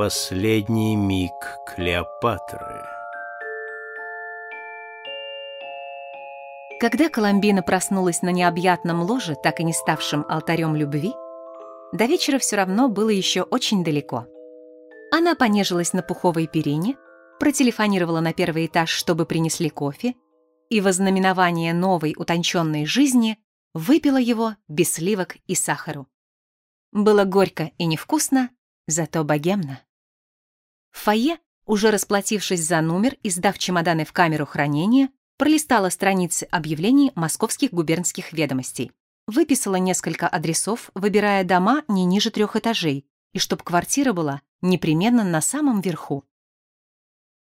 Последний миг Клеопатры. Когда Коломбина проснулась на необъятном ложе, так и не ставшем алтарем любви, до вечера все равно было еще очень далеко. Она понежилась на пуховой перине, протелефонировала на первый этаж, чтобы принесли кофе, и во знаменование новой утонченной жизни выпила его без сливок и сахару. Было горько и невкусно, зато богемно. В фойе, уже расплатившись за номер и сдав чемоданы в камеру хранения, пролистала страницы объявлений московских губернских ведомостей. Выписала несколько адресов, выбирая дома не ниже трех этажей, и чтоб квартира была непременно на самом верху.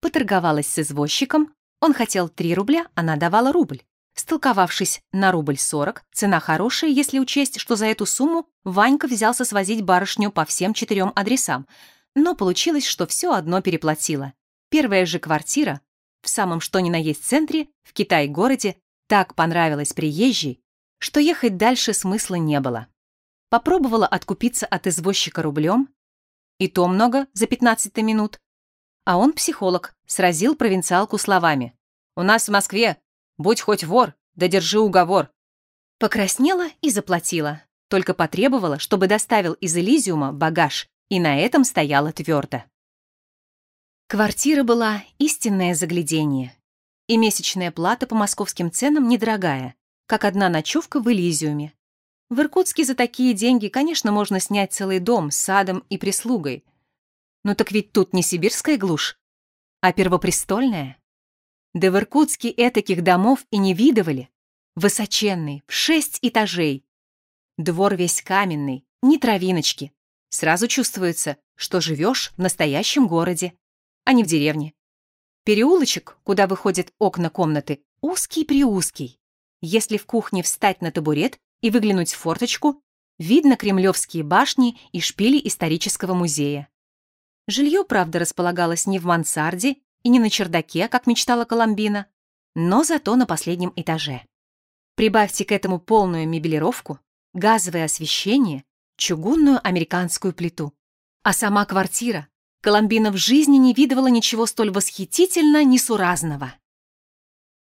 Поторговалась с извозчиком, он хотел 3 рубля, она давала рубль. Столковавшись на рубль 40, цена хорошая, если учесть, что за эту сумму Ванька взялся свозить барышню по всем четырем адресам, но получилось, что все одно переплатила. Первая же квартира, в самом что ни на есть центре, в Китай-городе, так понравилась приезжей, что ехать дальше смысла не было. Попробовала откупиться от извозчика рублем, и то много за 15 минут. А он психолог, сразил провинциалку словами. «У нас в Москве, будь хоть вор, да держи уговор». Покраснела и заплатила, только потребовала, чтобы доставил из Элизиума багаж, и на этом стояла твердо. Квартира была истинное заглядение. И месячная плата по московским ценам недорогая, как одна ночевка в Элизиуме. В Иркутске за такие деньги, конечно, можно снять целый дом с садом и прислугой. Но так ведь тут не сибирская глушь, а первопрестольная. Да в Иркутске этаких домов и не видывали. Высоченный, в шесть этажей. Двор весь каменный, ни травиночки. Сразу чувствуется, что живешь в настоящем городе, а не в деревне. Переулочек, куда выходят окна комнаты, узкий-приузкий. Если в кухне встать на табурет и выглянуть в форточку, видно кремлевские башни и шпили исторического музея. Жилье, правда, располагалось не в мансарде и не на чердаке, как мечтала Коломбина, но зато на последнем этаже. Прибавьте к этому полную мебелировку, газовое освещение, чугунную американскую плиту. А сама квартира. Коломбина в жизни не видывала ничего столь восхитительно несуразного.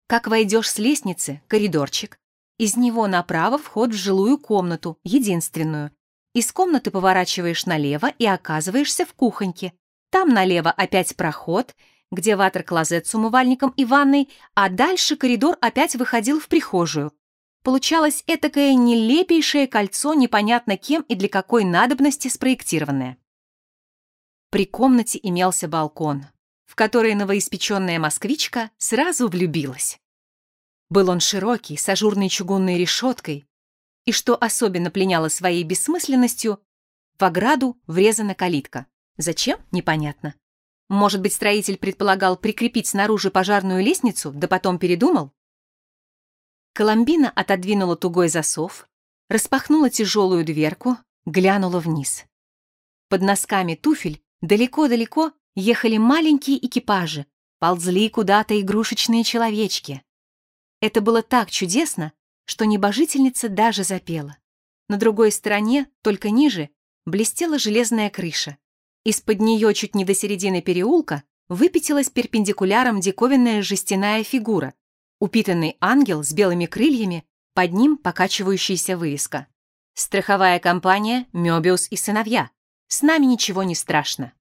Как войдешь с лестницы, коридорчик, из него направо вход в жилую комнату, единственную. Из комнаты поворачиваешь налево и оказываешься в кухоньке. Там налево опять проход, где ватер-клозет с умывальником и ванной, а дальше коридор опять выходил в прихожую. Получалось этакое нелепейшее кольцо, непонятно кем и для какой надобности спроектированное. При комнате имелся балкон, в который новоиспеченная москвичка сразу влюбилась. Был он широкий, с ажурной чугунной решеткой, и, что особенно пленяло своей бессмысленностью, в ограду врезана калитка. Зачем? Непонятно. Может быть, строитель предполагал прикрепить снаружи пожарную лестницу, да потом передумал? Коломбина отодвинула тугой засов, распахнула тяжелую дверку, глянула вниз. Под носками туфель далеко-далеко ехали маленькие экипажи, ползли куда-то игрушечные человечки. Это было так чудесно, что небожительница даже запела. На другой стороне, только ниже, блестела железная крыша. Из-под нее чуть не до середины переулка выпятилась перпендикуляром диковинная жестяная фигура, Упитанный ангел с белыми крыльями, под ним покачивающаяся вывеска. Страховая компания «Мёбиус и сыновья». С нами ничего не страшно.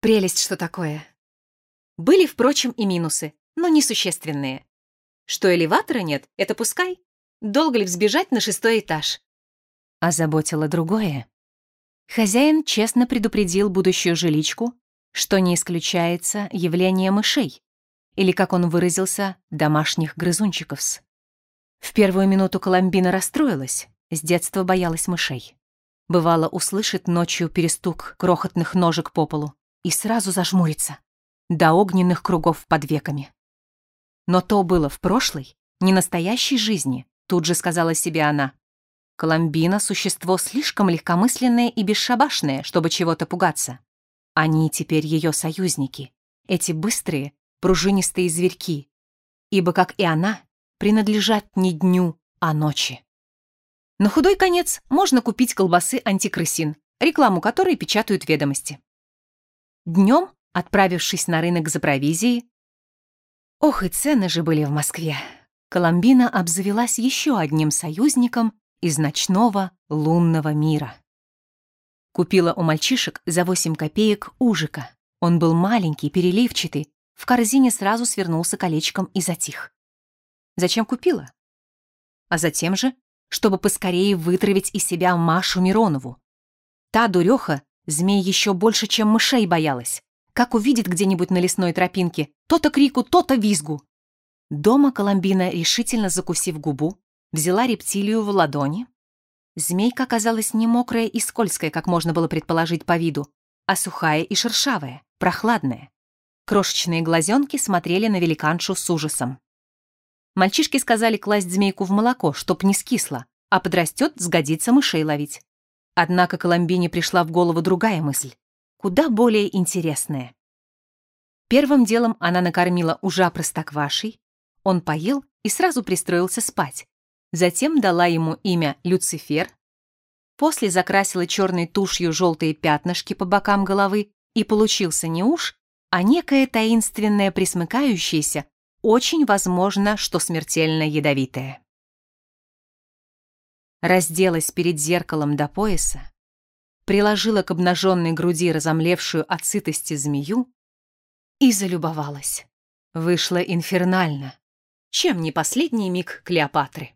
Прелесть, что такое. Были, впрочем, и минусы, но несущественные. Что элеватора нет, это пускай. Долго ли взбежать на шестой этаж? Озаботило другое. Хозяин честно предупредил будущую жиличку, что не исключается явление мышей или, как он выразился, домашних грызунчиков. В первую минуту Коломбина расстроилась, с детства боялась мышей. Бывало, услышит ночью перестук крохотных ножек по полу и сразу зажмурится, до огненных кругов под веками. Но то было в прошлой, не настоящей жизни, тут же сказала себе она. Коломбина — существо слишком легкомысленное и бесшабашное, чтобы чего-то пугаться. Они теперь ее союзники, эти быстрые, пружинистые зверьки, ибо, как и она, принадлежат не дню, а ночи. На худой конец можно купить колбасы антикрысин, рекламу которой печатают ведомости. Днем, отправившись на рынок за провизией, ох, и цены же были в Москве, Коломбина обзавелась еще одним союзником из ночного лунного мира. Купила у мальчишек за 8 копеек ужика. Он был маленький, переливчатый, в корзине сразу свернулся колечком и затих. Зачем купила? А затем же, чтобы поскорее вытравить из себя Машу Миронову. Та дуреха змей еще больше, чем мышей боялась. Как увидит где-нибудь на лесной тропинке, то-то крику, то-то визгу. Дома Коломбина, решительно закусив губу, взяла рептилию в ладони. Змейка оказалась не мокрая и скользкая, как можно было предположить по виду, а сухая и шершавая, прохладная. Крошечные глазенки смотрели на великаншу с ужасом. Мальчишки сказали класть змейку в молоко, чтоб не скисло, а подрастет, сгодится мышей ловить. Однако Коломбине пришла в голову другая мысль, куда более интересная. Первым делом она накормила ужа простоквашей, он поел и сразу пристроился спать. Затем дала ему имя Люцифер, после закрасила черной тушью желтые пятнышки по бокам головы, и получился не уж, а некое таинственное присмыкающееся, очень возможно, что смертельно ядовитое. Разделась перед зеркалом до пояса, приложила к обнаженной груди разомлевшую от сытости змею и залюбовалась. Вышло инфернально. Чем не последний миг Клеопатры?